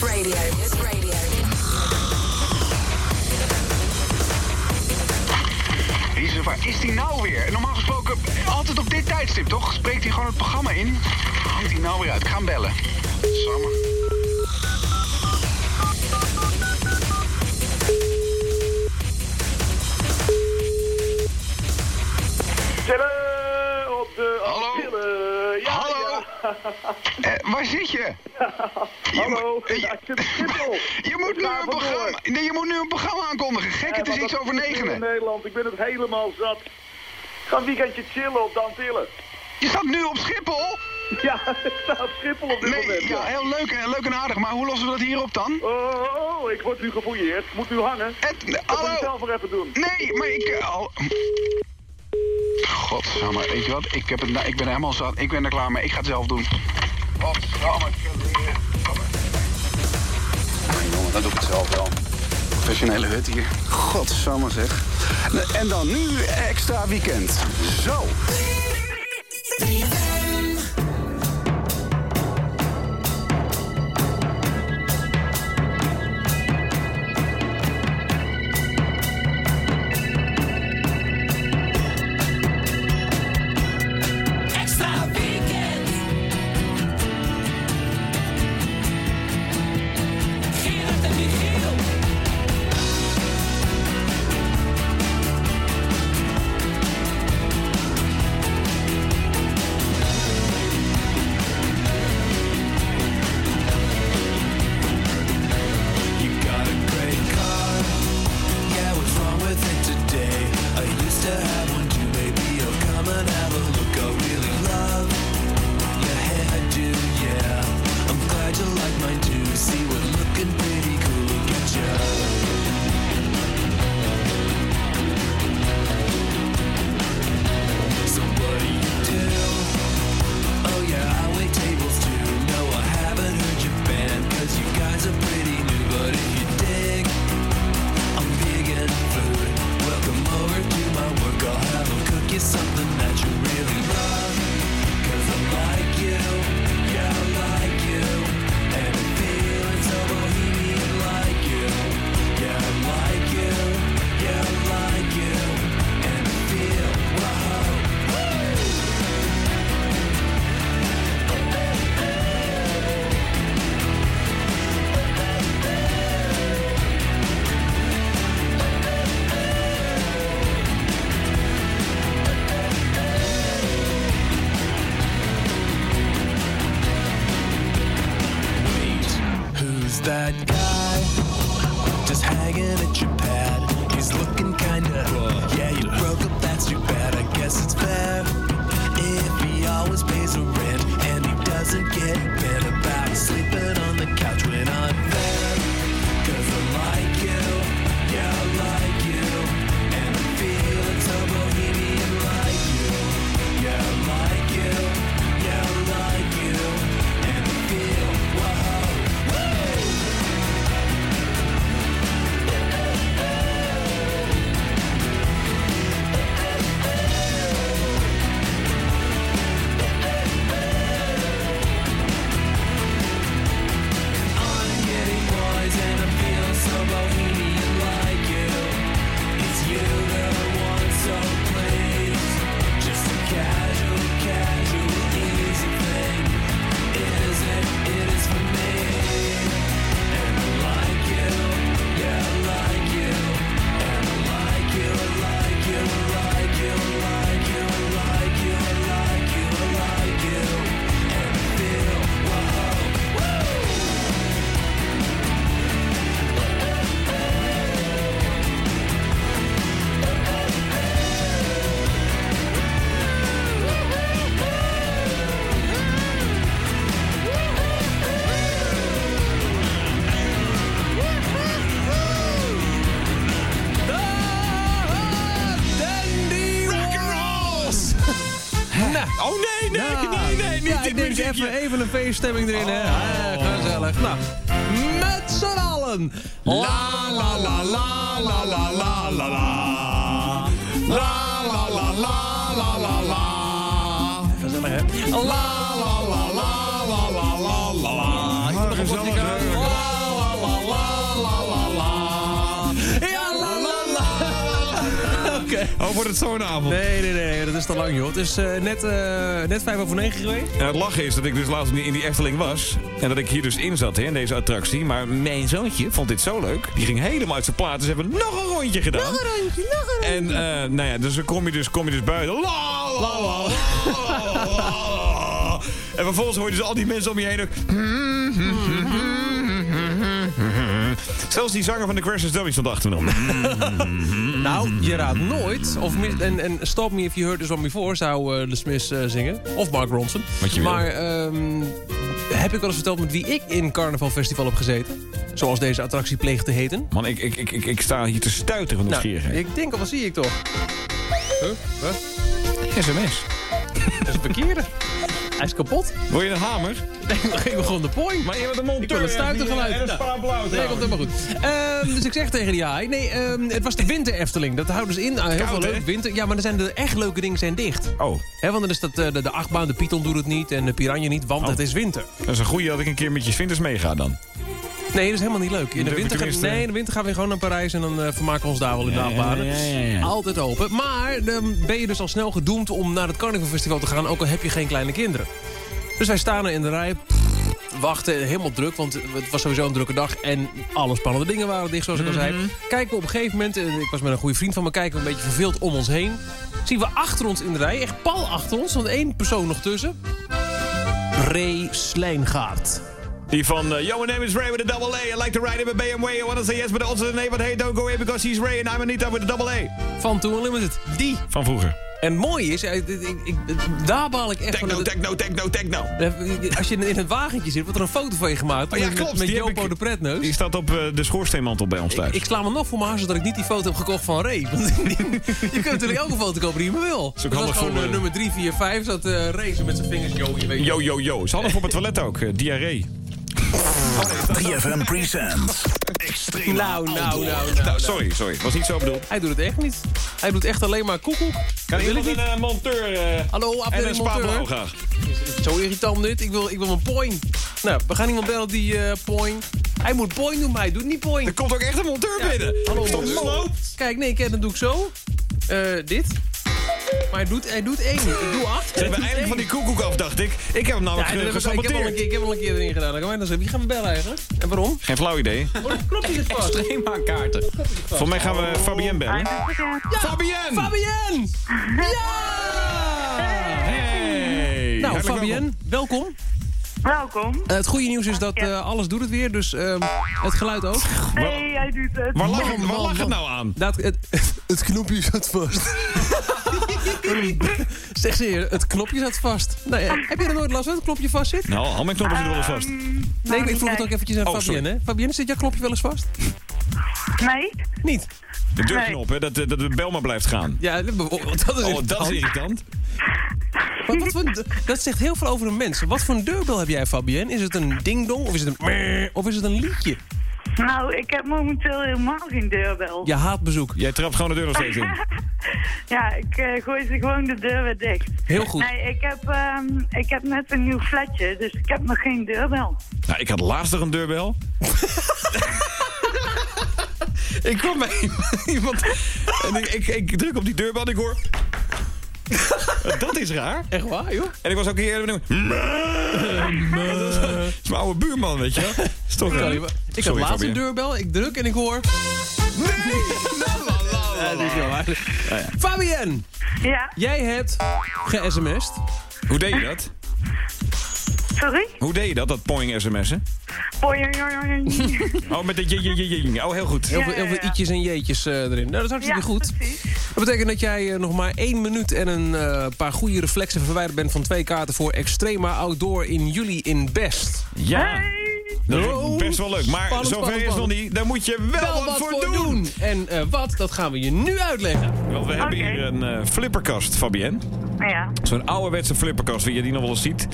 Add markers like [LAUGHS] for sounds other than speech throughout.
Radio. Hits Radio. Jezus, waar is die nou weer? Normaal gesproken, altijd op dit tijdstip, toch? Spreekt hij gewoon het programma in? Hangt hij nou weer uit? Ik ga hem bellen. [LAUGHS] Eh, waar zit je? Hallo, moet- eh, ja, ik zit op Schiphol. [LAUGHS] Je moet, Ik nu een programma, nee, je moet nu een programma aankondigen. Gek, het is iets over negenen. In Nederland, ik ben het helemaal zat. Ga een weekendje chillen op de Antillen. Je staat nu op Schiphol? [LAUGHS] Ja, ik sta op Schiphol op dit Nee, moment. ja, heel leuk, en- leuk en aardig. Maar hoe lossen we dat hier op dan? Oh, oh, ik word nu gefouilleerd. Ik moet nu hangen. Het, Dat moet je hallo? zelf maar even doen. Nee, maar ik... eh, al... Godsamme, weet je wat? Ik, heb het, nou- ik ben helemaal zat. Ik ben er klaar mee. Ik ga het zelf doen. Jongen, dan doe ik het zelf wel. Professionele hut hier. Godsamme zeg. En dan nu extra weekend. Zo. Even, even een feeststemming erin, hè. Ah, gezellig. Nou, met z'n allen. La la la la la la la la la. La la la la la la la. Gezellig, hè. La [LAUGHS] Oh, wordt het zo'n avond? Nee, nee, nee, dat is te lang, joh. Het is eh, net, eh, net vijf over negen geweest. Ja, het lachen is dat ik dus laatst in die Efteling was. En dat ik hier dus in zat, hè, in deze attractie. Maar mijn zoontje vond dit zo leuk. Die ging helemaal uit zijn plaat. Dus hebben nog een rondje gedaan. Nog een rondje, nog een rondje. En eh, nou ja, dus dan kom je dus, kom je dus buiten. La, la, la, la, la, la. [LAUGHS] En vervolgens hoor je dus al die mensen om je heen ook... Zelfs die zanger van de Crashers Dummy stond achter hem. Nou, je raadt nooit. Of, mis- en, en Stop Me If You Heard This One Before zou eh, de Smiths eh, zingen. Of Mark Ronson. Wat je wil. Maar ehm, heb ik wel eens verteld met wie ik in Carnaval Festival heb gezeten? Zoals deze attractie pleegt te heten. Man, ik, ik, ik, ik, ik sta hier te stuiten van Nou, nieuwsgierigheid. ik denk al, wat zie ik toch? Huh? Huh? SMS. Dat is een verkeerde. Hij is kapot. Wil je een hamer? Nee, dan ging we gewoon de point. Maar je bent een monteur. Ik wil een stuitergeluid. En een spaarblauw. Nee, komt helemaal goed. Ehm, dus ik zeg tegen die haai... Nee, ehm, het was de winter Efteling. Dat houdt dus in. ah, heel Koud, veel hè? leuk. Winter. Ja, maar er zijn de echt leuke dingen zijn dicht. Oh, Hè, want dan is dat eh, de, de achtbaan, de Python doet het niet en de Piranha niet, want Oh. het is winter. dat is een goeie dat ik een keer met je vinters meega dan. Nee, dat is helemaal niet leuk. In de, winter, gaan, nee, in de winter gaan we gewoon naar Parijs en dan eh, vermaken we ons daar wel in de achtbanen. ja, ja, ja, ja. Altijd open. Maar dan ben je dus al snel gedoemd om naar het Carnavalfestival te gaan, ook al heb je geen kleine kinderen. Dus wij staan er in de rij, wachten, helemaal druk, want het was sowieso een drukke dag. En alle spannende dingen waren dicht, zoals ik al zei. Mhm. Kijken we op een gegeven moment, eh, ik was met een goede vriend van me, kijken we een beetje verveeld om ons heen. Zien we achter ons in de rij, echt pal achter ons, want één persoon nog tussen. Ray Slijngaard. Die van, uh, yo, my name is Ray with a double A. I like to ride in a BMW. I want to say yes, but also the name, but hey, don't go away because he's Ray and I'm Anita with a double A. Van Tour Unlimited. Die. Van vroeger. En het mooie is, eh, ik, ik, daar baal ik echt Techno, van. techno, techno, techno. Als je in het wagentje zit, wordt er een foto van je gemaakt. Oh ja, met, klopt, Met heb Jopo ik- de Pretneus. Die staat op uh, de schoorsteenmantel bij ons thuis. Ik, ik sla me nog voor mijn hart dat ik niet die foto heb gekocht van Ray. Want [LAUGHS] je kunt natuurlijk elke foto kopen die je maar wil. ook Dat was gewoon voor, eh, eh, nummer 3, 4, 5. Zat eh Ray zo met zijn vingers. Yo, je weet Yo, yo, yo. Is handig op het toilet ook. eh, diarree. 3FM presents Extreme Nou, nou, nou, nou. Nou, nou. sorry, sorry. Was niet zo bedoeld. Hij doet het echt niet. Hij doet echt alleen maar koekoek. Kan iemand ik een eh, monteur eh, Hallo, en een afdeling monteur. graag? Zo irritant dit. Ik wil, ik wil een point. Nou, we gaan iemand bellen die eh point. Hij moet point doen, maar hij doet niet point. Er komt ook echt een monteur Ja, binnen. hallo, Stop. Kijk, nee, kijk, dan doe ik zo. Eh, dit. Maar hij doet, hij doet één. Ik doe acht. Ze hebben eindelijk van die koekoek af, dacht ik. Ik heb hem Ja, namelijk eh, heb ik, ik, heb al een gesaboteerd. keer, ik heb al een keer erin gedaan. Dan kan wie gaan we bellen eigenlijk? En waarom? Geen flauw idee. Oh, dat knopje zit vast. kaarten. Voor mij gaan we Fabienne bellen. Fabienne! Fabienne! Ja! Hey! Nou, Fabienne, welkom. Welkom. Eh, het goede nieuws is dat eh, alles doet het weer, dus ehm, het geluid ook. Hey, hij doet het. Waar lag, het- het nou aan? Dat, het, het knopje zat vast. [LAUGHS] [LAUGHS] zeg ze hier, het knopje zat vast. Nou ja, heb je er nooit last van dat het knopje vast zit? Nou, al mijn knoppen zitten wel eens vast. Nee, ik vroeg het ook eventjes aan Oh, Fabienne. Hè? Fabienne, zit jouw knopje wel eens vast? Nee? Niet? De deurknop, hè, dat, eh, dat de bel maar blijft gaan. Ja, dat is Oh, dat is irritant. irritant. Maar wat voor, een- dat zegt heel veel over een mens. Wat voor een deurbel heb jij, Fabienne? Is het een ding-dong of is het een of is het een liedje? Nou, ik heb momenteel helemaal geen deurbel. Je haat bezoek. Jij trapt gewoon de deur nog steeds in. [LAUGHS] Ja, ik eh, gooi ze gewoon de deur weer dicht. Heel goed. Nee, ik heb, ehm, ik heb net een nieuw flatje, dus ik heb nog geen deurbel. Nou, ik had laatst nog een deurbel. [LAUGHS] ik kwam bij iemand en ik, ik, ik druk op die deurbel en ik hoor... [LAUGHS] Dat is raar. Echt waar, joh? En ik was ook hier. Dat is [LAUGHS] mijn oude buurman, weet je wel. Is toch raar. Ik had Sorry, laatst een Fabienne. deurbel, ik druk en ik hoor... [LAUGHS] Ja, dat is wel waar. Fabienne, Ja, jij hebt ge-sms'd. Hoe deed je dat? Sorry? Hoe deed je dat, dat poing sms'en? Oei. [LAUGHS] Oh, met de je, je, je, je. Oh, heel goed. Heel veel, Ja, heel veel i'tjes en jeetjes eh, erin. Nou, dat is hartstikke Ja, goed. precies. Dat betekent dat jij eh, nog maar één minuut en een eh, paar goede reflexen verwijderd bent van twee kaarten voor Extrema Outdoor in juli in Best. Ja, Hey. Dat Oh, wordt best wel leuk. Maar spannend, zover spannend, is nog niet. Daar moet je wel, wat, voor doen. En eh, wat, dat gaan we je nu uitleggen. Want we hebben hier een eh, flipperkast, Fabienne. Ja, Zo'n ouderwetse flipperkast, wie je die nog wel eens ziet.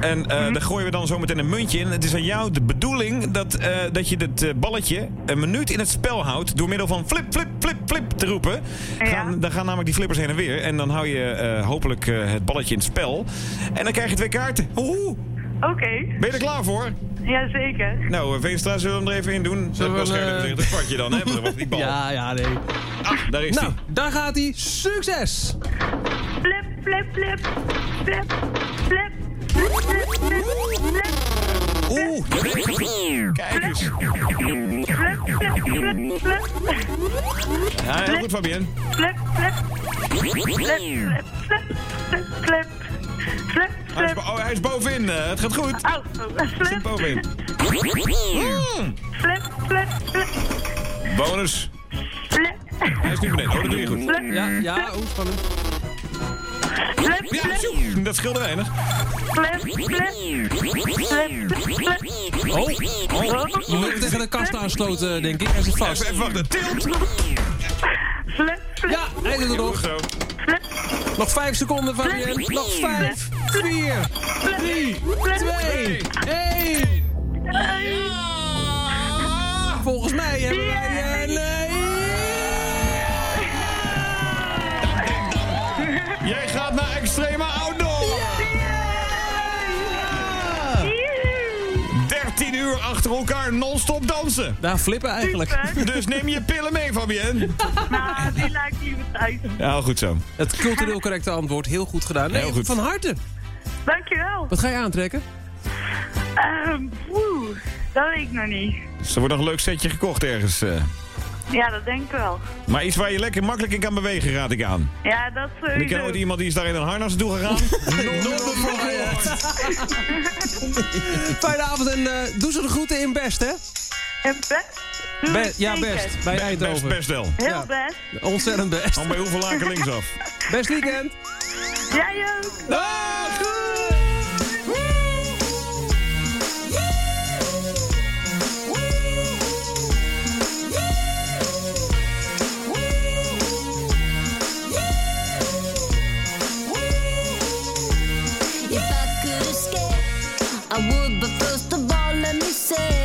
En eh, Mhm. daar gooien we dan zo meteen een muntje in. Het is aan jou de bedoeling dat, eh, dat je dit eh, balletje een minuut in het spel houdt... door middel van flip, flip, flip, flip te roepen. Ja. Gaan, dan gaan namelijk die flippers heen en weer. En dan hou je eh, hopelijk eh, het balletje in het spel. En dan krijg je twee kaarten. Oeh, oké. ben je er klaar voor? Jazeker. Nou, eh, Veenstra, zullen we hem er even in doen? Zullen we we hem, zeggen, dat kwartje dan, hè? Dat was die bal. Ja, ja, nee. Ah, daar is Nou, hij. daar gaat hij. Succes! Flip, flip, flip. Flip, flip. Flip, flip, flip, flip. Oeh, kijk eens. Flip, flip, flip, flip. Ja, heel goed, Fabienne. Flip, flip. Flip, flip, flip, flip, flip. Flip, Hij is, oh, hij is bovenin. eh, het gaat goed. Oh, Zit flip, bovenin. Mm, flip, flip, flip, bonus. flip. Hij is nu beneden. Oh, dat doe je goed. Flip, Ja, ja, oeh, spannend. flip, Ja, flip, tjoe, dat scheelde weinig. flip, flip. Flip, flip. Oh, oh. Je moet hem tegen de kast aansloten, denk ik. Hij zit vast. Even, even wachten. Tilt. Flip, flip, Ja, hij is er Goed nog. Nog vijf seconden, Fabienne. Nog vijf, vier, drie, twee, één. Volgens mij hebben wij een... eh, Jij gaat naar Extreme Outdoor. 13 uur achter elkaar non-stop dansen. Daar flippen eigenlijk. Dus neem je pillen mee, Fabienne. [LAUGHS] Nou, die lijkt liever thuis. Ja, goed zo. Het cultureel correcte antwoord, heel goed gedaan. Nee, Heel goed. Van harte. Dankjewel. Wat ga je aantrekken? Ehm, Oeh, dat weet ik nog niet. Dus er wordt nog een leuk setje gekocht ergens. eh. Ja, dat denk ik wel. Maar iets waar je lekker makkelijk in kan bewegen, raad ik aan. Ja, dat En ik ken sowieso. ooit iemand die is daar in een harnas toe gegaan. [LAUGHS] Nooit. Fijne avond en eh, doe ze de groeten in Best, hè? En best? Be- het ja. Best. Bij Best, Eindhoven. best wel. Heel Ja. best. Ontzettend best. Dan bij hoeveel laken linksaf. Best weekend. Jij ook. Dag! Would. But first of all, let me say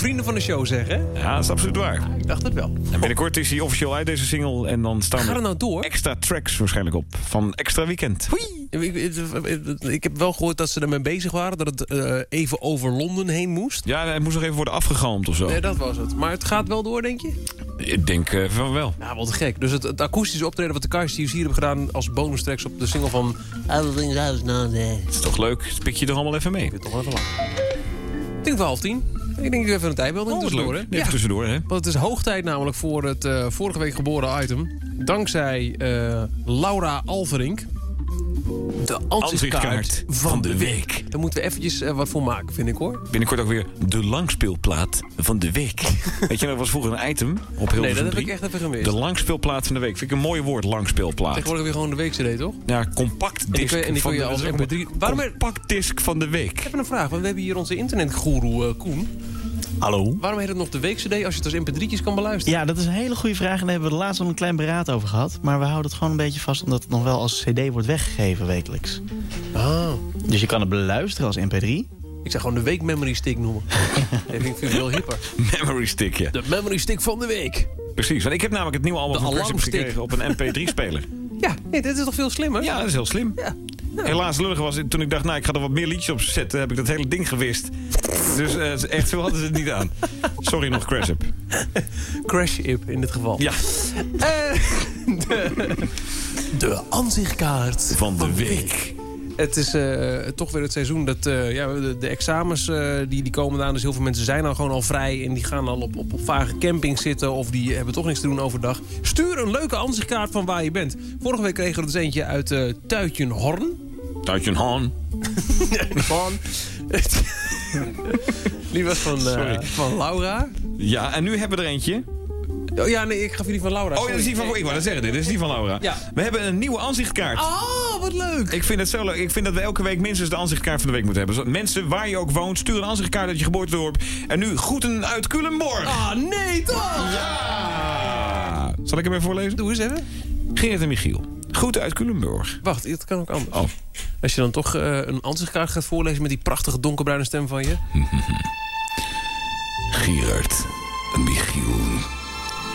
vrienden van de show zeggen? Ja, dat is absoluut waar. Ik dacht het wel. En binnenkort is hij officieel uit deze single. En dan staan Gaat er nou door? extra tracks waarschijnlijk op. Van extra weekend. Ik, ik, ik heb wel gehoord dat ze ermee bezig waren. Dat het eh, even over Londen heen moest. Ja, het moest nog even worden afgegalmd of zo. Nee, dat was het. Maar het gaat wel door, denk je? Ik denk eh, van wel. Nou, wat gek. Dus het, het akoestische optreden wat de Kai's hier hebben gedaan... als bonus tracks op de single van... Het is toch leuk? Spik je er allemaal even mee. Toch wel even lang. Ik denk half tien. Ik denk dat ik even een tijdbeelding Oh, tussendoor, hè? Tussendoor, hè? Want het is hoog tijd namelijk voor het eh, vorige week geboren item. Dankzij eh, Laura Alverink. De ansichtkaart van de week. Daar moeten we eventjes eh, wat voor maken, vind ik hoor. Binnenkort ook weer de langspeelplaat van de week. [LAUGHS] Weet je, dat was vroeger een item op heel Nee, dat heb ik echt even gemist. De langspeelplaat van de week. Vind ik een mooi woord, langspeelplaat. Tegenwoordig weer gewoon de week-cd, toch? Ja, compact disc en die van je de- als dat is ook MP3 een Waarom compact disc van de week. Ik heb een vraag, want we hebben hier onze internetgoeroe eh, Koen. Hallo? Waarom heet het nog de week-cd als je het als mp3'tjes kan beluisteren? Ja, dat is een hele goede vraag. En daar hebben we laatst al een klein beraad over gehad. Maar we houden het gewoon een beetje vast... omdat het nog wel als cd wordt weggegeven wekelijks. Ah. Dus je kan het beluisteren als mp3. Ik zou gewoon de week memory stick noemen. [LAUGHS] dat vind ik veel hipper. Memory stick, ja. De memory stick van de week. Precies, want ik heb namelijk het nieuwe album De van gekregen op een MP3-speler. [LAUGHS] Ja, nee, dit is toch veel slimmer? Ja, dat is heel slim. Ja. Helaas lullig was het, toen ik dacht, nou, ik ga er wat meer liedjes op zetten, heb ik dat hele ding gewist. Dus eh, echt veel hadden ze het niet aan. Sorry nog, Crassup. Crash-ip in dit geval. Ja, Eh, de, de aanzichtkaart van de week. Het is eh, toch weer het seizoen dat eh, ja, de, de examens eh, die, die komen aan. Dus heel veel mensen zijn al gewoon al vrij. En die gaan al op, op, op vage campings zitten. Of die hebben toch niks te doen overdag. Stuur een leuke aanzichtkaart van waar je bent. Vorige week kregen we er dus eentje uit eh Tuitjenhorn. Tuitje Haan. Van. Die was van, eh, van Laura. Ja, en nu hebben we er eentje. Oh ja, nee, ik gaf jullie van Laura. Oh, ja, dat is die van, ik wou dat zeggen, dit is die van Laura. Ja. We hebben een nieuwe aanzichtkaart. Oh, wat leuk. Ik vind het zo leuk. Ik vind dat we elke week minstens de aanzichtkaart van de week moeten hebben. Mensen, waar je ook woont, stuur een aanzichtkaart uit je geboortedorp. En nu groeten uit Culemborg. Ah, nee, toch? Ja. Zal ik hem even voorlezen? Doe eens even. Gerrit en Michiel. Groeten uit Culemborg. Wacht, dat kan ook anders. Oh. Als je dan toch eh, een ansichtkaart gaat voorlezen met die prachtige donkerbruine stem van je. [LAUGHS] Gerard Michiel.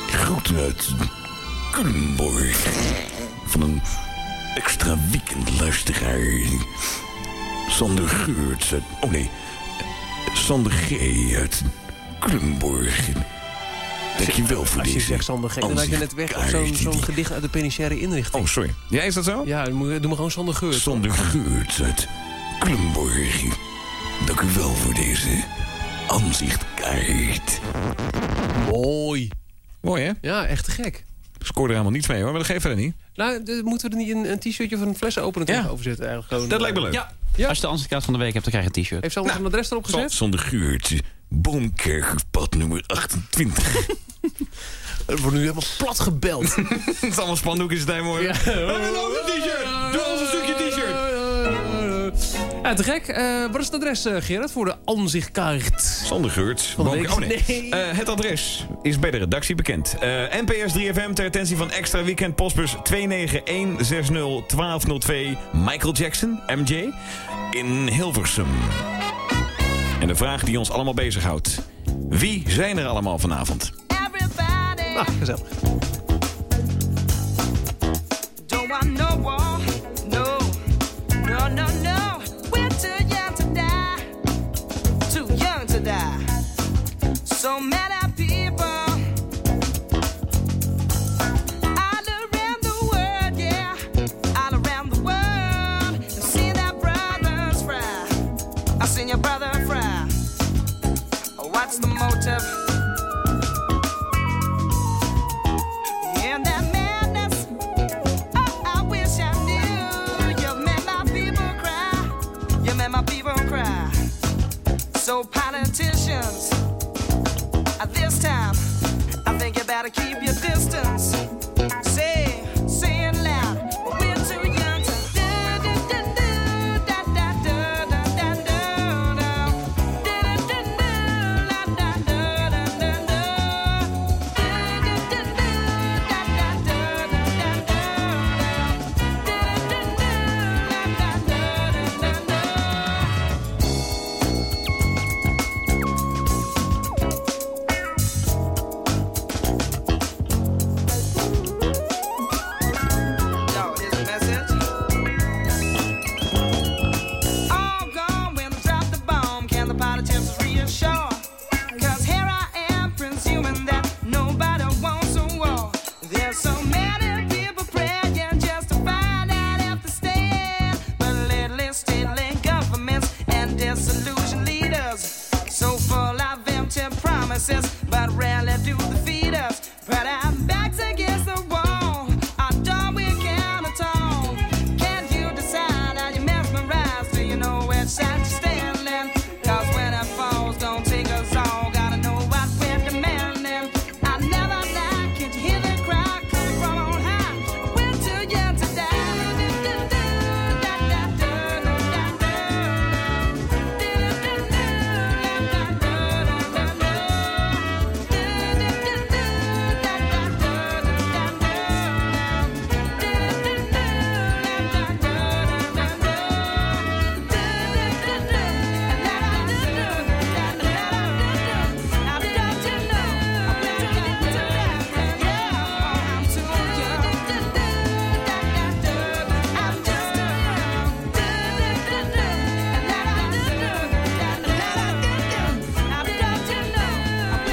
Groeten uit Culemborg. Van een extra weekend luisteraar. Sander Geurts uit... Oh nee. Sander G. uit Culemborg. Dankjewel voor Als je deze zegt Sander dan lijkt je net weg op zo'n gedicht uit de penitentiaire inrichting. Oh, sorry. Ja, is dat zo? Ja, doe maar gewoon Sander Geurt. Sander Geurts uit Culemborg. Dank u wel voor deze aanzichtkaart. Mooi. Mooi, hè? Ja, echt te gek. Scoorde er helemaal niets mee, hoor. Maar dat geeft verder niet. Nou, moeten we er niet een, een t-shirtje of een flessenopener Ja. tegenover zetten? Eigenlijk gewoon, Dat lijkt me leuk. Ja. ja. Als je de ansichtkaart van de week hebt, dan krijg je een t-shirt. Heeft ze al een adres erop gezet? Sander Geurts, Boomkerkpad nummer 28. [LAUGHS] Er wordt nu helemaal plat gebeld. [LAUGHS] Het is allemaal spandoekjes tijd, mooi. Ja. We hebben ook een t-shirt. Doe ons een stukje t-shirt. Ja, te gek. Eh, wat is het adres, eh, Gerard, voor de ansichtkaart? Sander Geurts. Van? Boomker- Oh, nee. Nee. Eh, het adres is bij de redactie bekend. NPS 3FM ter attentie van extra weekend postbus 291601202 Michael Jackson, MJ, in Hilversum. En de vraag die ons allemaal bezighoudt. Wie zijn er allemaal vanavond? Ah, gezellig. Don't want politicians, at this time, I think you better keep your distance.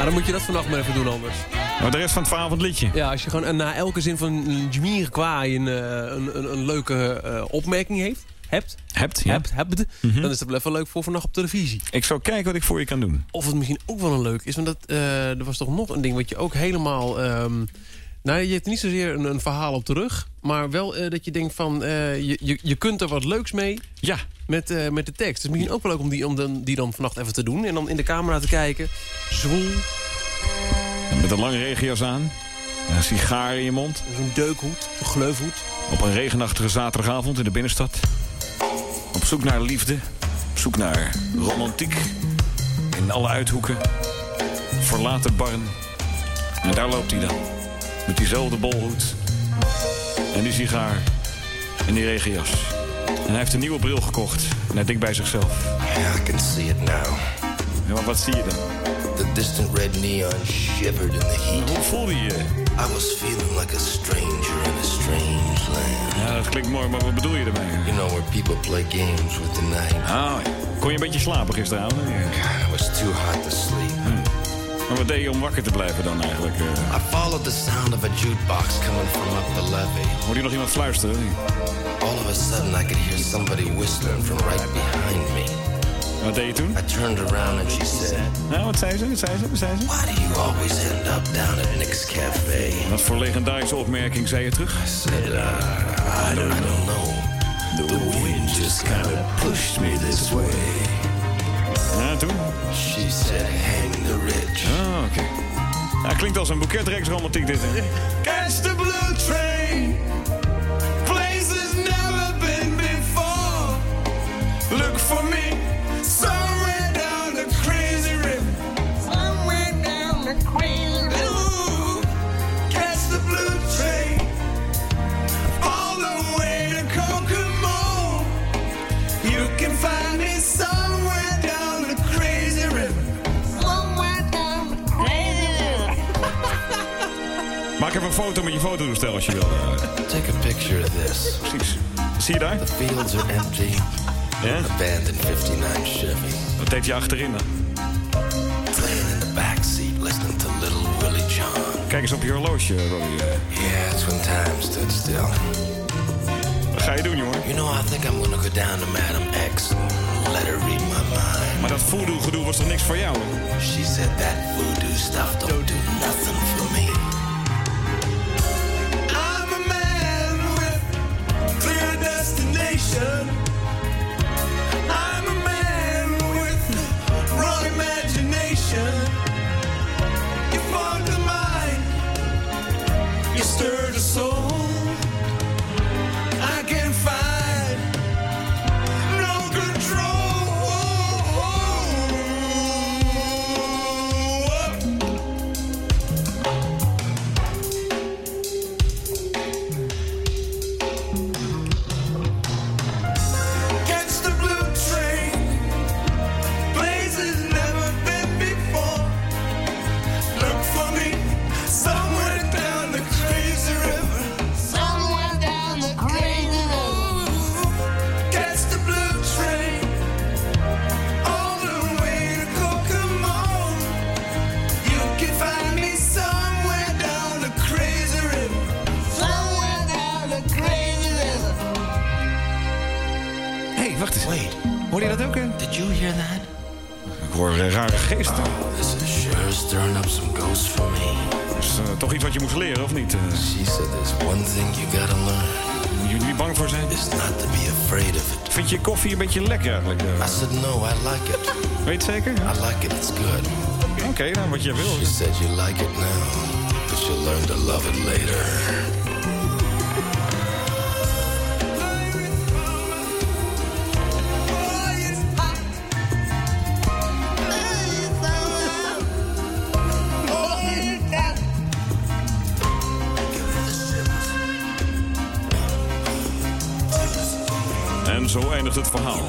Ah, dan moet je dat vannacht maar even doen anders. Maar de rest van het avondliedje. Ja, als je gewoon eh, na elke zin van Jamir Kwaai een, eh, een, een, een leuke eh, opmerking heeft, hebt, Hebt, ja. hebt, hebt, dan is dat wel even leuk voor vannacht op televisie. Ik zal kijken wat ik voor je kan doen. Of het misschien ook wel een leuk is, want dat, er was toch nog een ding wat je ook helemaal... ehm, nou, je hebt niet zozeer een, een verhaal op de rug, maar wel eh, dat je denkt van... eh, je, je, je kunt er wat leuks mee Ja. met, eh, met de tekst. Dus misschien ook wel leuk om die, om dan, die dan vannacht even te doen. En dan in de camera te kijken. Zwoel, Met een lange regenjas aan. en Een sigaar in je mond. zo'n deukhoed, zo'n gleufhoed. Op een regenachtige zaterdagavond in de binnenstad. Op zoek naar liefde. Op zoek naar romantiek. In alle uithoeken. Verlaten barn. En daar loopt hij dan. Met diezelfde bolhoed. En die sigaar. En die regenjas. En hij heeft een nieuwe bril gekocht. En hij denkt bij zichzelf. Yeah, I can see it now. Ja, maar wat zie je dan? The distant red neon shivered in the heat. Hoe voelde je? I was feeling like a stranger in a strange land. Ja, dat klinkt mooi, maar wat bedoel je ermee? You know, where people play games with the night. Ah. Kon je een beetje slapen gisteravond? Ja. It was too hot to sleep. Maar wat deed je om wakker te blijven dan eigenlijk? eh? I followed the sound of a jukebox coming from up the levee. Hoorde je nog iemand fluisteren? All of a sudden, I could hear somebody whistling from right behind me. Wat deed je toen? I turned around and she said, Nou, wat zei ze? Wat zei ze? Wat zei ze? Why do you always end up down at Nick's Cafe? Wat voor legendarische opmerking zei je terug? I said, uh, I don't, I don't know. The wind just kind of pushed me this way. Toen? She said, hang the rich. Ah, oké. Nou, klinkt als een boeketreksromantiek dit, hè? Catch the blue train. Places never been before. Look for me. Maak even een foto met je fototoestel als je wil. Take a picture of this. Precies. Zie je daar? The fields are empty. Ja? Abandoned 59 Chevy. Wat deed je achterin dan? Playing in the backseat, listening to Little Willie John. Kijk eens op je horloge, Robbie. Yeah, it's when time stood still. Wat ga je doen, jongen? You know, I think I'm gonna go down to Madam X let her read my mind. Maar dat voodoo-gedoe was toch niks voor jou? She said that voodoo stuff don't do nothing ocean Vind je een beetje lekker eigenlijk? eh? I said, no, I like it. Weet je zeker? I like it, it's good. Oké, dan wat je wil. She said you like it now, but you'll learn to love it later. Het verhaal.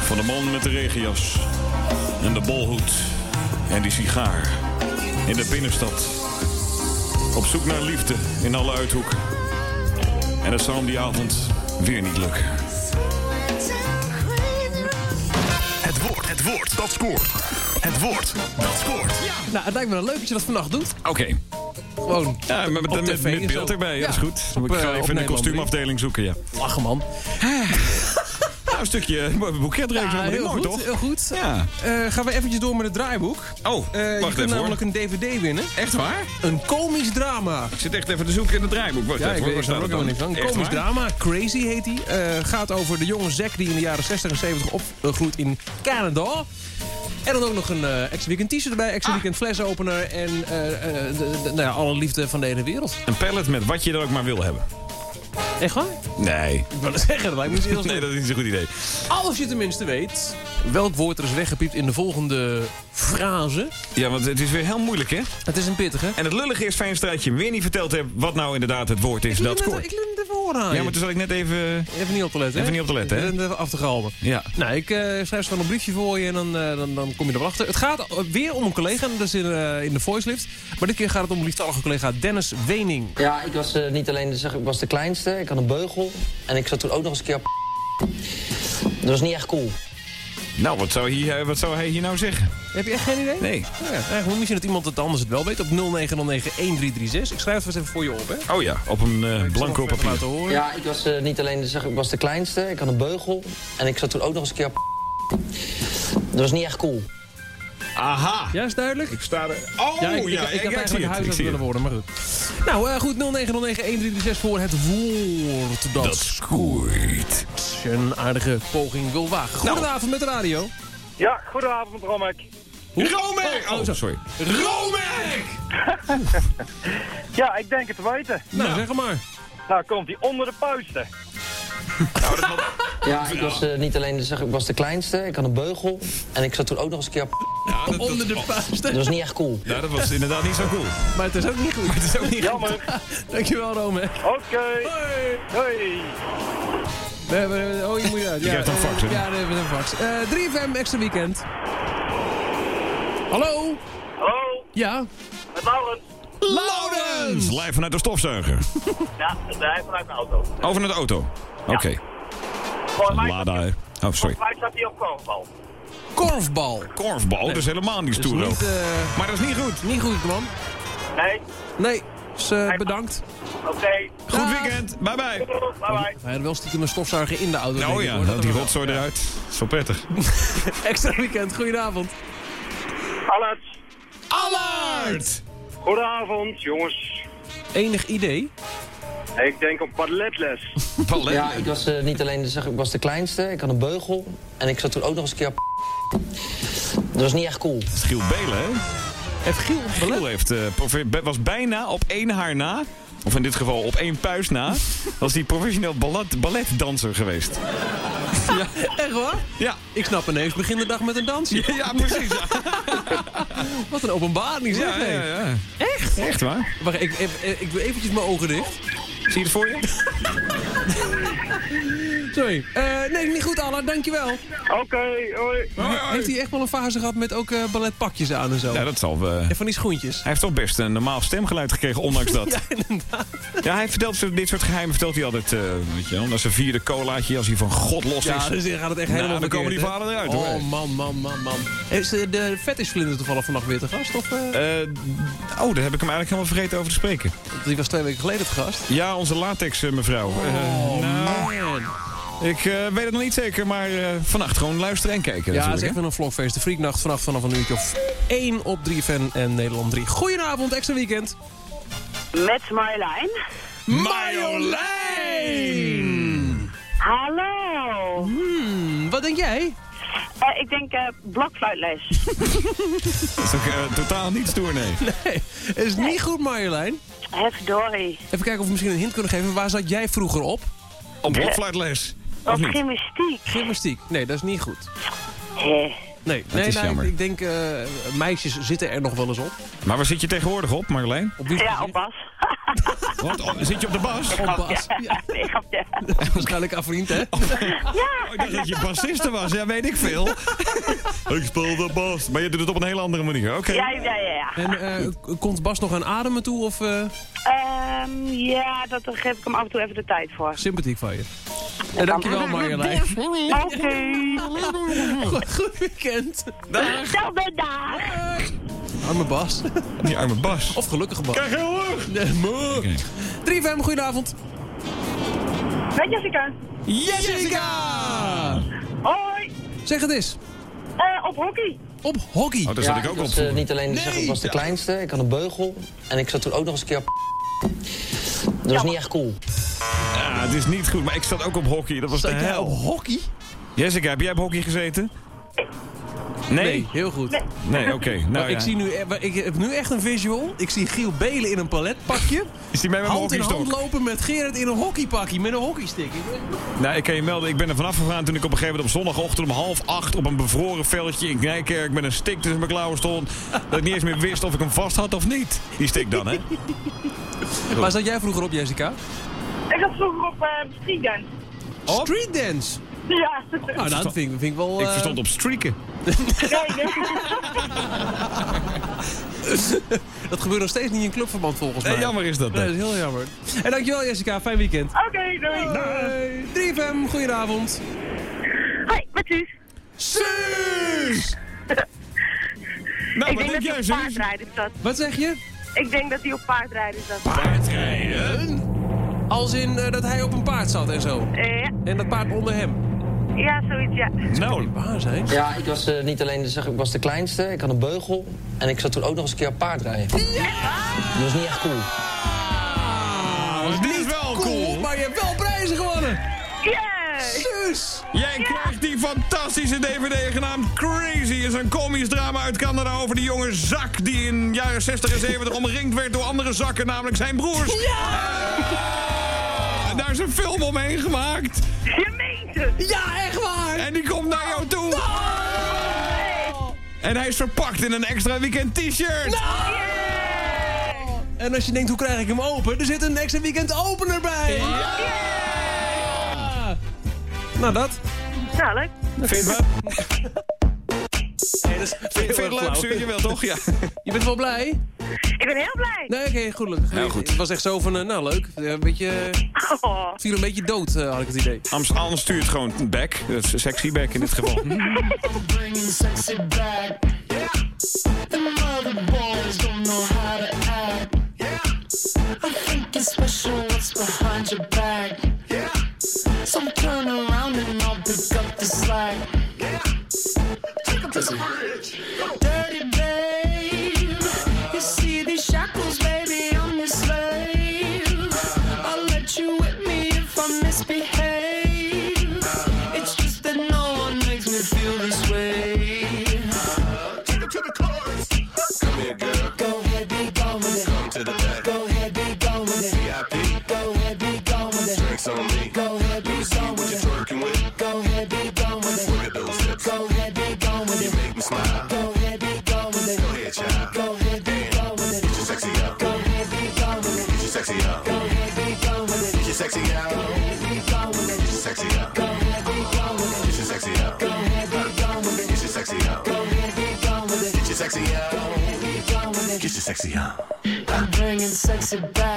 Van de man met de regenjas. En de bolhoed. En die sigaar. In de binnenstad. Op zoek naar liefde in alle uithoeken. En het zou hem die avond weer niet lukken. Het woord, het woord, dat scoort. Het woord, dat scoort. Nou, het lijkt me wel leuk dat je dat vannacht doet. Oké. Gewoon Ja, met, met, met, beeld erbij, ja, Ja, dat is goed. op, ik eh, ga op even in de kostuumafdeling zoeken, ja. Lachen, man. Een stukje boeketreeks Ja, ja, heel goed, toch? heel goed. Ja. Eh, gaan we eventjes door met het draaiboek. Oh, Eh, je wacht kunt even namelijk hoor. een dvd winnen. Echt waar? Een komisch drama. Ik zit echt even te zoeken in het draaiboek. Wacht Ja, even, ik weet er ook helemaal. Een komisch waar? drama, Crazy heet hij. gaat over de jonge Zack die in de jaren 60 en 70 opgroeit in Canada. En dan ook nog een eh extra weekend t-shirt erbij, extra Ah. weekend flesopener en eh, eh, de- de- nou ja, alle liefde van de hele wereld. Een pallet met wat je er ook maar wil hebben. Echt waar? Nee. Ik wil het zeggen, dat lijkt me niet heel [LAUGHS] Nee, dat is niet zo'n goed idee. Als je tenminste weet welk woord er is weggepiept in de volgende frase. Ja, want het is weer heel moeilijk, hè? Het is een pittige. En het lullige is, fijn dat je weer niet verteld hebt wat nou inderdaad het woord is dat Ik scoort. het even horen aan Ja, maar toen zat ik net even... Even niet op te letten, Even niet op te letten, hè? Even af te galmen. Ja. Nou, ik eh, schrijf zo een briefje voor je en dan, eh, dan, dan kom je erachter. Het gaat weer om een collega, dat is in, eh, in de voice lift. Maar dit keer gaat het om een lieftallige collega Dennis Wening. Ja, ik was niet alleen de, zeg, ik was de kleinste, ik had een beugel. En ik zat toen ook nog eens een keer op Dat was niet echt cool. Nou, wat zou, hij, eh, wat zou hij hier nou zeggen? Heb je echt geen idee? Nee. Nou ja, eigenlijk misschien dat iemand het anders het wel weet. Op 0909-1336. Ik schrijf het eens even voor je op, hè? Oh ja, op een eh, blanco papier. laten horen. Ja, ik was eh, niet alleen de, ik was de kleinste, ik had een beugel. En ik zat toen ook nog eens een keer op Dat was niet echt cool. Aha! Ja, is duidelijk? Ik sta er... Oh, ja, ik, ik, ja, ik, had eigenlijk ik huisarts zie willen worden, maar goed. Nou, eh, goed, 0909-1336 voor het woord dat, Dat scoort. een aardige poging wil wagen. Nou. Goedenavond met de radio. Ja, goedenavond Romek. Romek! Oh, sorry. Romek! [LAUGHS] Ja, ik denk het te weten. Nou, zeg maar. Nou komt hij onder de puisten. [LAUGHS] Ja, ik was eh, niet alleen de, zeg, ik was de kleinste, ik had een beugel. En ik zat toen ook nog eens een keer op Ja, dat, dat- Onder de oh, puisten. Dat was niet echt cool. Nou, dat was inderdaad niet zo cool. Maar het is ook niet goed. Het is ook niet Jammer. [LAUGHS] Dankjewel, Rome. Oké. Hoi. Hoi. We hebben, oh, je moet [LAUGHS] je uit. Je krijgt een eh, fax, hè? Ja, we hebben een fax. Eh 3FM extra weekend. Hallo? Hallo, Ja? met Laurens. Laurens! Live vanuit de stofzuiger. [LAUGHS] Ja, wij vanuit de auto. Over naar de auto. Oké. Mij, Lada. hè. Oh, sorry. volgens mij staat hij op korfbal. Korfbal. Korfbal, dat is helemaal niet Dus stoer. eh, Maar dat is niet goed. niet goed, man. Nee? Nee. Dus eh, bedankt. Oké. Goed weekend. Bye bye. Bye bye. Hij had wel stiekem een stofzuiger in de auto. Nou ja, hoor. Dat die rotzooi eruit. Wel prettig. [LAUGHS] Extra weekend, goedenavond. Allard. Allard! Goedenavond, jongens. Enig idee? Ik denk op balletles. [LAUGHS] Ballet. Ja, ik was eh, niet alleen de, zeg, ik was de kleinste, ik had een beugel. En ik zat toen ook nog eens een keer op [LAUGHS] Dat was niet echt cool. Giel Belen, hè? Heeft Giel? Giel heeft, eh, be- was bijna op één haar na, of in dit geval op één puis na, was hij professioneel ballet, balletdanser geweest. Ja, echt waar? Ja. Ik snap ineens, begin de dag met een dansje. Ja, precies. Ja, [LAUGHS] Wat een openbaring zeg. ja. Echt? Echt waar? Wacht, ik, ik, ik doe eventjes mijn ogen dicht. Zie je het voor je? [LAUGHS] Sorry. Eh, nee, niet goed, Alla. Dankjewel. Oké, hoi. Heeft hij echt wel een fase gehad met ook eh, balletpakjes aan en zo? Ja, dat zal... eh, En van die schoentjes. hij heeft toch best een normaal stemgeluid gekregen, ondanks [LAUGHS] dat. Ja, inderdaad. Ja, hij vertelt dit soort geheimen vertelt hij altijd, eh weet je wel. Dat is een vierde colaatje als hij van god los Ja, is. dus dan gaat het echt Nou, helemaal dan komen die vader eruit, hoor. Oh, man, man, man, man. Is de, de fetishvlinder toevallig vannacht weer te gast? Of, oh, daar heb ik hem eigenlijk helemaal vergeten over te spreken. Die was twee weken geleden te gast. Ja, onze latex eh, mevrouw. Eh, nou, Man. ik eh, weet het nog niet zeker, maar eh, vannacht gewoon luisteren en kijken. Ja, het is echt wel een vlogfeest. De Freaknacht vannacht vanaf een uurtje of 1 op 3FM en Nederland 3. Goedenavond, extra weekend. Met Marjolein. Marjolein! Hallo. Hmm, wat denk jij? Eh, ik denk eh blokfluitles. [LAUGHS] Dat is ook totaal niet stoer, nee. Nee, het is niet goed Marjolein. Hefdorie. Even kijken of we misschien een hint kunnen geven. Waar zat jij vroeger op? Op blokfluitles. Of Op niet? gymnastiek. Gymnastiek. Nee, dat is niet goed. Nee, Dat nee is nou, jammer. ik denk eh, meisjes zitten er nog wel eens op. Maar waar zit je tegenwoordig op, Marjolein? Op wie Ja, op Bas. Wat? Oh, zit je op de bas? Op bas. Ja, nee, grapje. [LAUGHS] Waarschijnlijk aan vriend, hè? Oh, ik dacht dat je bassiste was. Ja, weet ik veel. [LAUGHS] ik speel de bas. Maar je doet het op een hele andere manier. Oké. Ja, ja, ja. ja. En eh, komt Bas nog aan ademen toe of eh, Ehm, ja, dat daar geef ik hem af en toe even de tijd voor. sympathiek van je? En dankjewel Marjolein. Oké. [LAUGHS] Goed, goed weekend. Zelfde dag. Arme Bas. Die arme bas. Of gelukkige Bas. Krijg heel lucht. Nee, moe. 3FM, goedenavond. Met Jessica. Jessica! Hoi. Zeg het eens. Eh, op hockey. Op hockey. Oh, daar Ja, zat ik ook op. was eh, niet alleen zeg, ik was de kleinste, ik had een beugel. En ik zat toen ook nog eens een keer op Dat was niet echt cool. Ja, het is niet goed, maar ik zat ook op hockey. Dat was de jij op hel. hockey? Jessica, heb jij op hockey gezeten? Nee? heel goed. Nee, oké. Nou, maar ik, ja. zie nu, eh, ik heb nu echt een visual. Ik zie Giel Belen in een paletpakje. [LAUGHS] Is die mij met mijn Hand in hand lopen met Gerard in een hockeypakje met een hockeystick. Nou, ik kan je melden, ik ben er vanaf gegaan toen ik op een gegeven moment op zondagochtend om half acht op een bevroren veldje in Nijkerk met een stick tussen mijn klauwen stond. Dat ik niet eens meer wist of ik hem vast had of niet. Die stick dan, hè? [LAUGHS] Waar zat jij vroeger op, Jessica? Ik zat vroeger op uh, streetdance. Street dance. [LAUGHS] Ja. Nou, dat vind, ik- vind ik wel... Ik eh, verstond op streaken. Nee, [LAUGHS] nee. Dat gebeurt nog steeds niet in clubverband volgens mij. Nee, jammer is dat. Nee, dat is heel jammer. En dankjewel Jessica, fijn weekend. Oké, doei. Doei. 3FM, goedenavond. Hoi, met Suus. Suus! [LAUGHS] Nou, ik wat denk dat jij, hij op Suus? paardrijden zat. Wat zeg je? Ik denk dat hij op paardrijden zat. Paardrijden? Als in eh, dat hij op een paard zat en zo. Eh, ja. En dat paard onder hem. Ja, zoiets, ja. Nou, Waar zijn? Ja, ik was eh, niet alleen de, zeg, ik was de kleinste, ik had een beugel. En ik zat toen ook nog eens een keer op paardrijden. Dat was niet echt cool. Ah, die is wel cool. maar je hebt wel prijzen gewonnen. Suus! Jij krijgt die fantastische DVD genaamd Crazy. is een komisch drama uit Canada over die jonge zak... die in jaren 60 en 70 omringd werd door andere zakken, namelijk zijn broers. Ja! En daar is een film omheen gemaakt. Je meent het. Ja, echt waar! En die komt naar jou toe. En hij is verpakt in een extra weekend t-shirt. En als je denkt, hoe krijg ik hem open? Er zit een extra weekend opener bij. Nou, dat. Nou, leuk. Vind je het Nee, dat is vind je het leuk? Stuur je wel, toch? Ja. Je bent wel blij? Ik ben heel blij. Nee, oké, goed. Ja, goed. Het was echt zo van, eh, nou leuk. Ja, Een beetje, het Oh. viel een beetje dood, eh, had ik het idee. Amst- Anders stuurt het gewoon back. Dat is sexy back in dit geval. bringing sexy back. Yeah. The boys [LAUGHS] don't know how to act. Yeah. I think it's special what's behind your back. It. Get your sexy out. I'm bringing sexy back.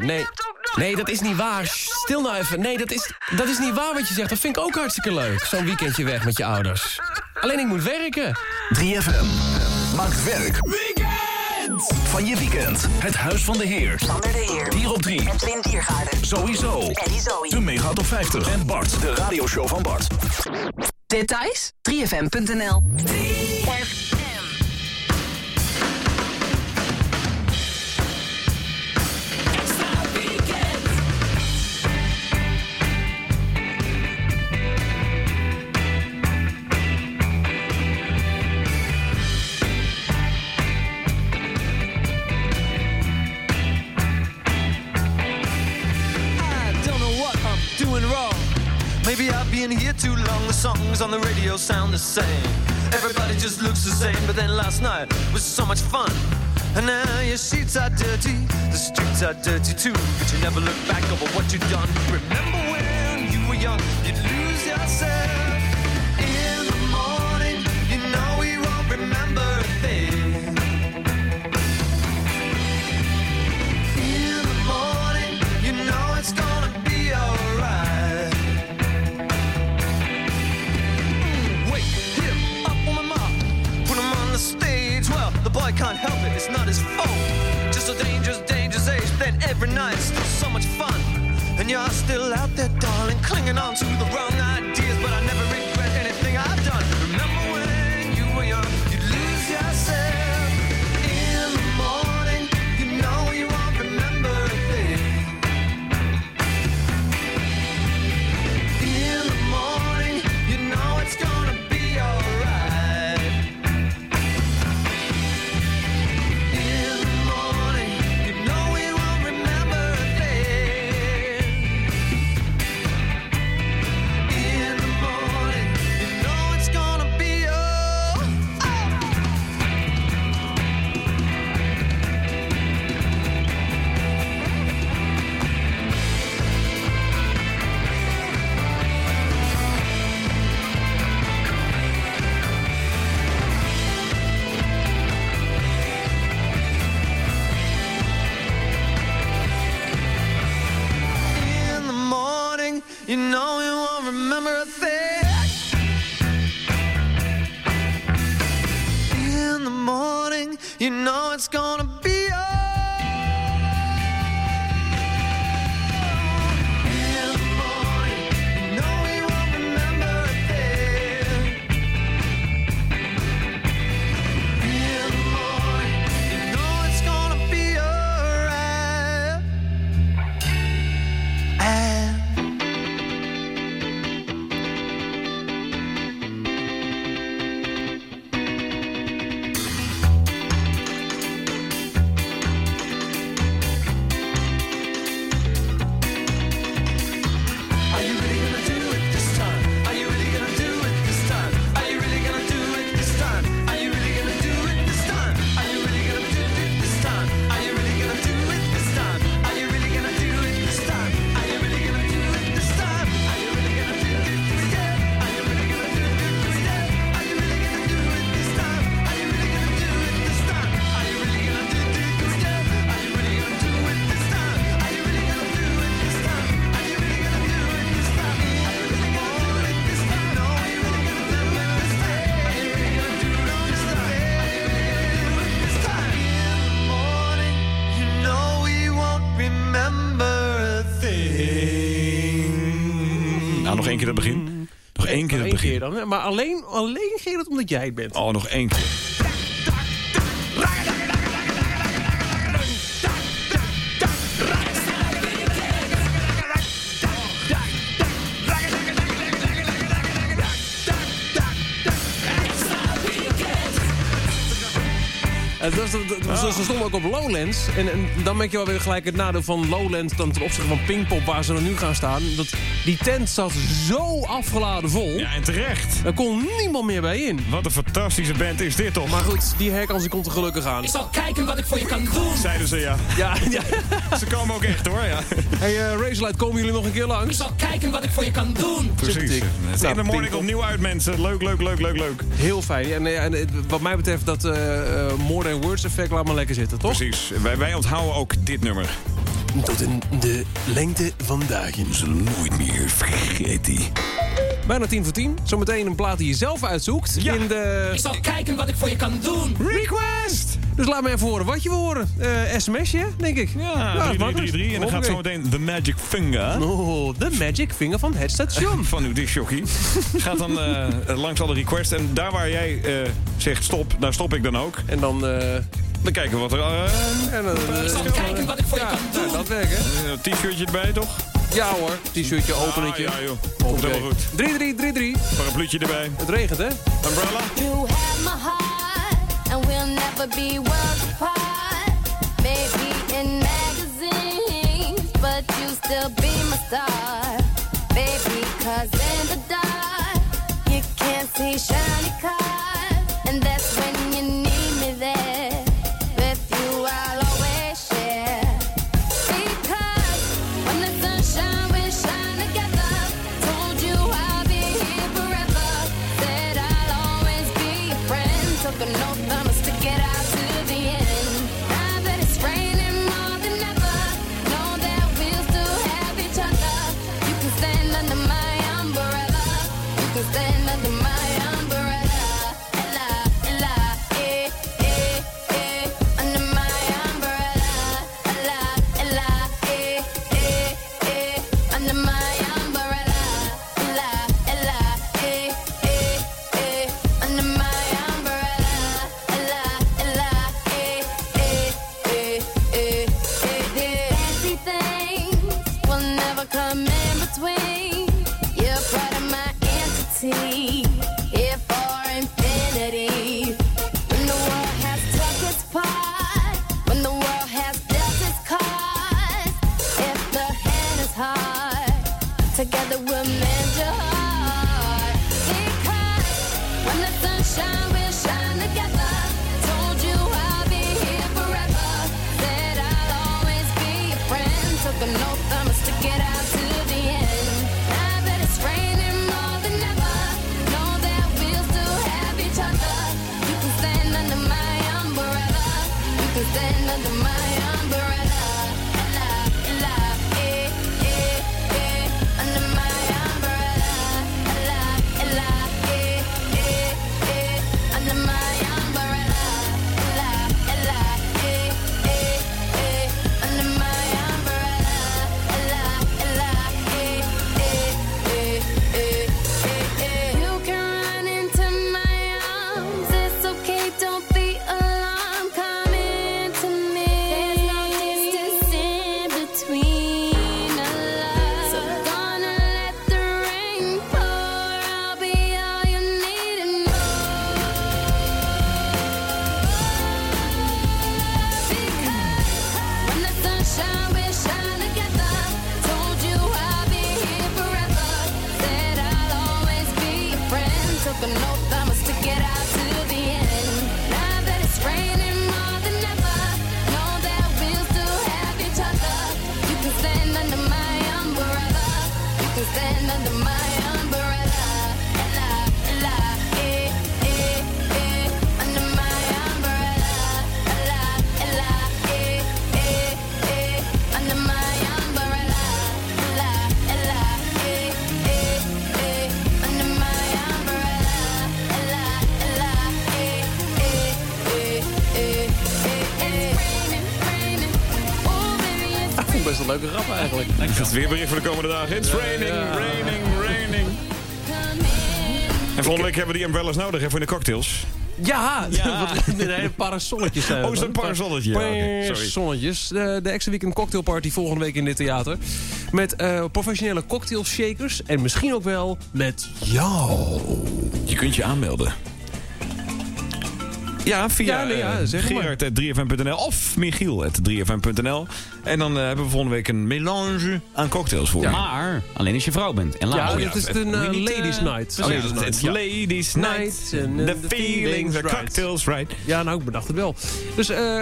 Nee. Nee, dat is niet waar. Stil nou even. Nee, dat is, dat is niet waar wat je zegt. Dat vind ik ook hartstikke leuk. Zo'n weekendje weg met je ouders. Alleen ik moet werken. 3FM. maakt werk. Weekend! Van je weekend. Het Huis van de Heer. Sander de Heer. Dier op 3. En Twin Diergaarden. Sowieso. Eddie Zoe. De Mega Top 50. En Bart. De radioshow van Bart. Details? 3FM.nl songs on the radio sound the same. Everybody just looks the same, but then last night was so much fun. And now your sheets are dirty, the streets are dirty too. But you never look back over what you've done. Remember when you were young? it's not his fault. Just a dangerous, dangerous age, then every night still so much fun. And you're still out there, darling, clinging on to the wrong ideas, but I never maar alleen, alleen Gerard omdat jij het bent. Oh, nog één keer. Ze stonden ook op Lowlands. En, en dan merk je wel weer gelijk het nadeel van Lowlands... dan ten opzichte van Pinkpop, waar ze er nu gaan staan. Dat, die tent zat zo afgeladen vol. Ja, en terecht. Er kon niemand meer bij in. Wat een fantastische band is dit toch? Maar goed, die herkans die komt er gelukkig aan. Ik zal kijken wat ik voor je kan doen. Zeiden ze ja. Ja, ja. [LAUGHS] Ze komen ook echt hoor, ja. Hey, Razorlight, komen jullie nog een keer Ik langs? zal kijken wat ik voor je kan doen. Precies. ik. Het Nou, in de morning Pinkpop. opnieuw uit mensen. Leuk, leuk, leuk, leuk, leuk. Heel fijn. En, eh, en eh, wat mij betreft dat eh, eh, More Than Words effect laat maar lekker zitten, toch? Precies. Wij, wij onthouden ook dit nummer. Tot in de lengte van dagen. Zullen nooit meer vergeten. Bijna 10 voor 10. Zometeen een plaat die je zelf uitzoekt. Ja. In de Ik zal kijken wat ik voor je kan doen. Request! Dus laat me even horen wat je wil horen. Eh sms'je, denk ik. Ja, dat 3, is 3, 3, makkelijk. 3. En dan gaat zometeen The Magic Finger Oh, de magic finger van het station. [LAUGHS] van uw disjockey. Gaat dan eh, langs alle requests. En daar waar jij eh, zegt stop, daar stop ik dan ook. En dan... eh Dan kijken we wat er... eh, en dan Ik zal kijken wat ik voor je ja, kan ja, doen. dat werkt, hè? een t-shirtje erbij, toch? Ja hoor, t-shirtje, openertje. Ah, ja, joh. Komt helemaal goed. 3-3-3-3. Parapluutje erbij. Het regent, hè? Umbrella. You have my heart, and we'll never be worlds apart. Maybe in magazines, but you still be my star. Baby, cause in the dark, you can't see shiny cars. Een leuke grap eigenlijk. Dat is het weerbericht voor de komende dagen. It's raining, raining, raining. En volgende week hebben we die umbrellas nodig hè, voor in de cocktails. Ja, [LAUGHS] nee, nee, parasolletjes zijn Oh, is dat het. een parasolletje? Ja. Parasolletjes. De, de extra weekend cocktailparty volgende week in dit theater. Met eh, professionele cocktail shakers. En misschien ook wel met jou. Je kunt je aanmelden. Ja, via Ja, nee, ja, eh, zeg maar. Gerard.3fm.nl of Michiel.3fm.nl. En dan eh, hebben we volgende week een melange aan cocktails voor je. Maar alleen als je vrouw bent. En Ja, laat dit is een eh, ladies night. Oh ja, Ladies het is night. ladies Ja. night. and, The feelings, the right. cocktails, right. Ja, nou, ik bedacht het wel. Dus eh,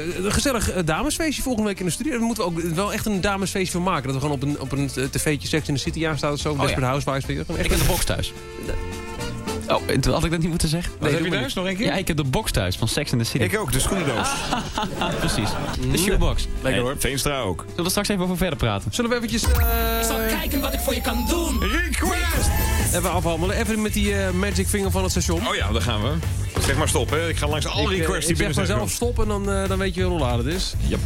eh, een gezellig eh, damesfeestje volgende week in de studio. Daar moeten we ook wel echt een damesfeestje van maken. Dat we gewoon op een, op een eh, tv'tje Sex in the City aanstaan of zo. ja. Desperate Housewives. Ik heb de box thuis. Oh, en toen had ik dat niet moeten zeggen? Wat heb je thuis? Nog een keer? Ja, ik heb de box thuis van Sex in the City. Ik ook, de schoenendoos. [LAUGHS] Precies. De shoebox. Lekker hoor. Veenstra ook. Zullen we straks even over verder praten? Zullen we eventjes... Ik zal kijken wat ik voor je kan doen. Request! Even afhandelen. Even met die eh, magic finger van het station. Oh ja, daar gaan we. Zeg maar stop, hè. Ik ga langs alle ik, eh, requests die ik zeg binnen maar zijn zelf stop en dan, eh, dan weet je hoe laat het is. Yep.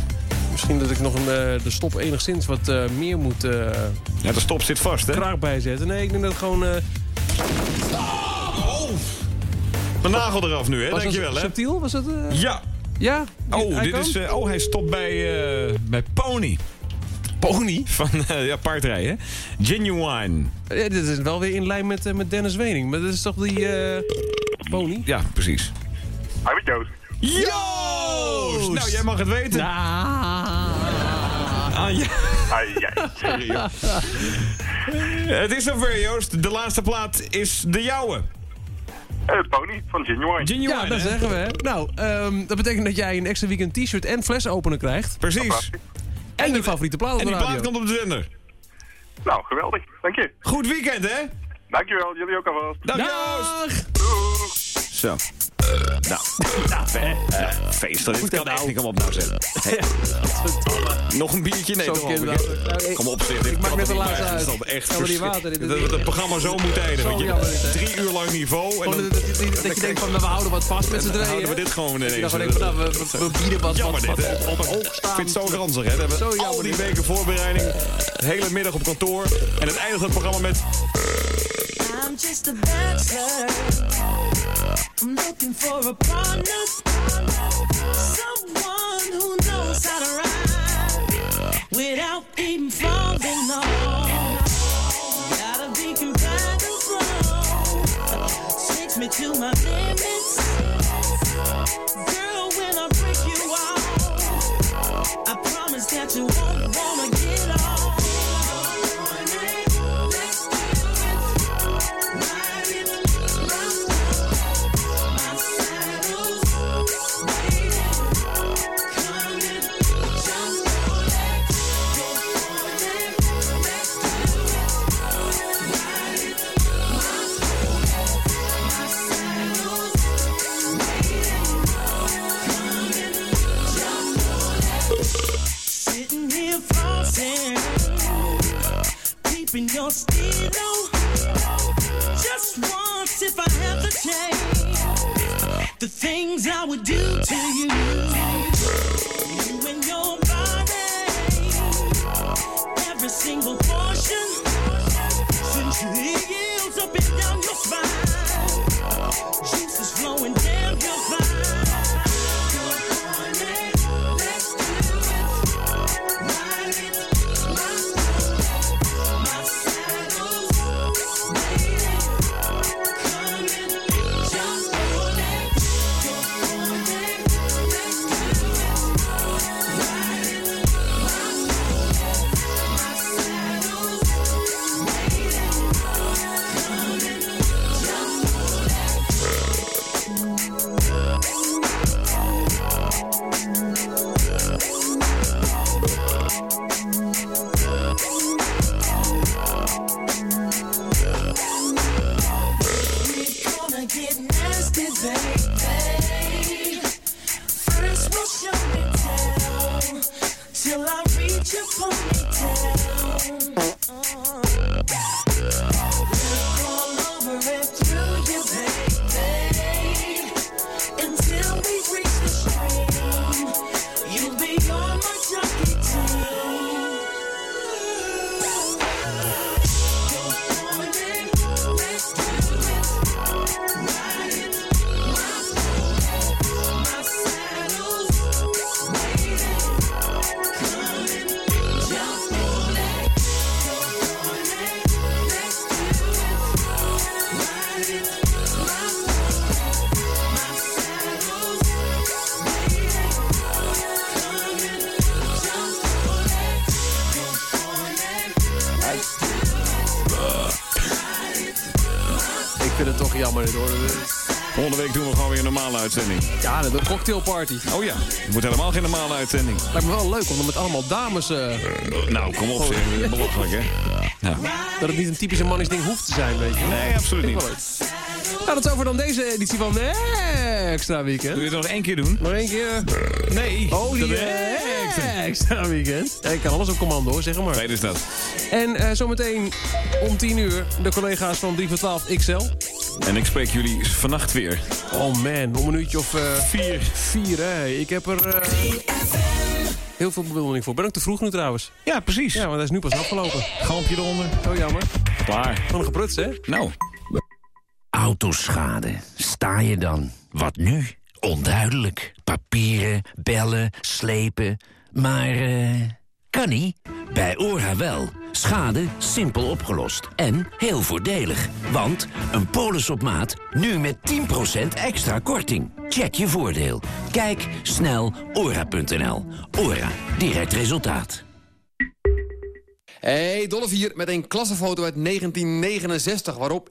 Misschien dat ik nog een, eh, de stop enigszins wat eh, meer moet eh Ja, de stop zit vast, hè. kraag bijzetten. Nee, ik denk dat het gewoon... eh Mijn nagel eraf nu, hè. was dat Dankjewel, hè. subtiel? Was dat... eh, Ja. Ja? Oh, Hij dit is, eh, oh, hij stopt bij, eh, bij Pony. Pony? Van, eh, ja, paardrijden. Genuine. Ja, dit is wel weer in lijn met, met Dennis Wening. Maar dat is toch die... eh Pony? Ja, precies. Hij met Joost. Joost! Nou, jij mag het weten. Ah, ja. Sorry, joh. Het is zover, Joost. De laatste plaat is de jouwe. Eh, Pony van Genuine. Genuine, Ja, dat hè? zeggen we. hè. Nou, ehm, dat betekent dat jij een extra weekend t-shirt en flesopener krijgt. Precies. En je favoriete plaat op En de die radio. plaat komt op de zender. Nou, geweldig. Dank je. Goed weekend, hè? Dankjewel. Jullie ook alvast. Dag! Doeg. Zo. Nou, nou, eh, feest. Dit kan echt niet kom op nou zeggen. [LAUGHS] Nog een biertje? Nee, toch ik? Nou, ik- Kom op, zeg. Ik maak net de laatste uit. echt dat, het programma zo moet eindigen. Drie uur lang niveau. Dat, je denkt van, nou, we houden wat vast met z'n tweeën. houden we dit gewoon ineens. nou, we, bieden wat, op hoog Ik staan. vind het zo ranzig, hè? We hebben al die weken voorbereiding. De hele middag op kantoor. En het eindigt het programma met... I'm just a bachelor. I'm looking for a partner. Someone who knows how to ride without even falling off. Gotta be compatible. Takes me to my limits. Girl, when I break you off, I promise that you won't things I would do normale uitzending. Ja, de cocktailparty. Oh ja, het wordt helemaal geen normale uitzending. Lijkt me wel leuk om met allemaal dames... eh, Nou, kom op, zeg. Dat is belachelijk, hè? Ja. dat het niet een typische mannies-ding hoeft te zijn, weet je. Nee, absoluut niet. Nou, dat is over dan deze editie van Extra Weekend. Doe je het nog één keer doen? Nog één keer. Nee. Oh, dat extra. extra Weekend. Ja, ik kan alles op commando, hoor, zeg maar. Nee, dus dat. En eh, zometeen om 10 uur de collega's van 3 voor 12 XL. En ik spreek jullie vannacht weer. Oh man, om een uurtje of... eh, Vier. Vier, hè. Ik heb er... eh, heel veel bewondering voor. Ben ik te vroeg nu trouwens? Ja, precies. Ja, want hij is nu pas afgelopen. Galmpje eronder. Oh, jammer. Klaar. Gewoon gepruts, hè? Nou. Autoschade. Sta je dan? Wat nu? Onduidelijk. Papieren, bellen, slepen. Maar eh kan niet. Bij ORA wel. Schade simpel opgelost. En heel voordelig. Want een polis op maat nu met 10% extra korting. Check je voordeel. Kijk snel ora.nl. ORA. Direct resultaat. Hey, Dolph hier met een klassenfoto uit 1969 waarop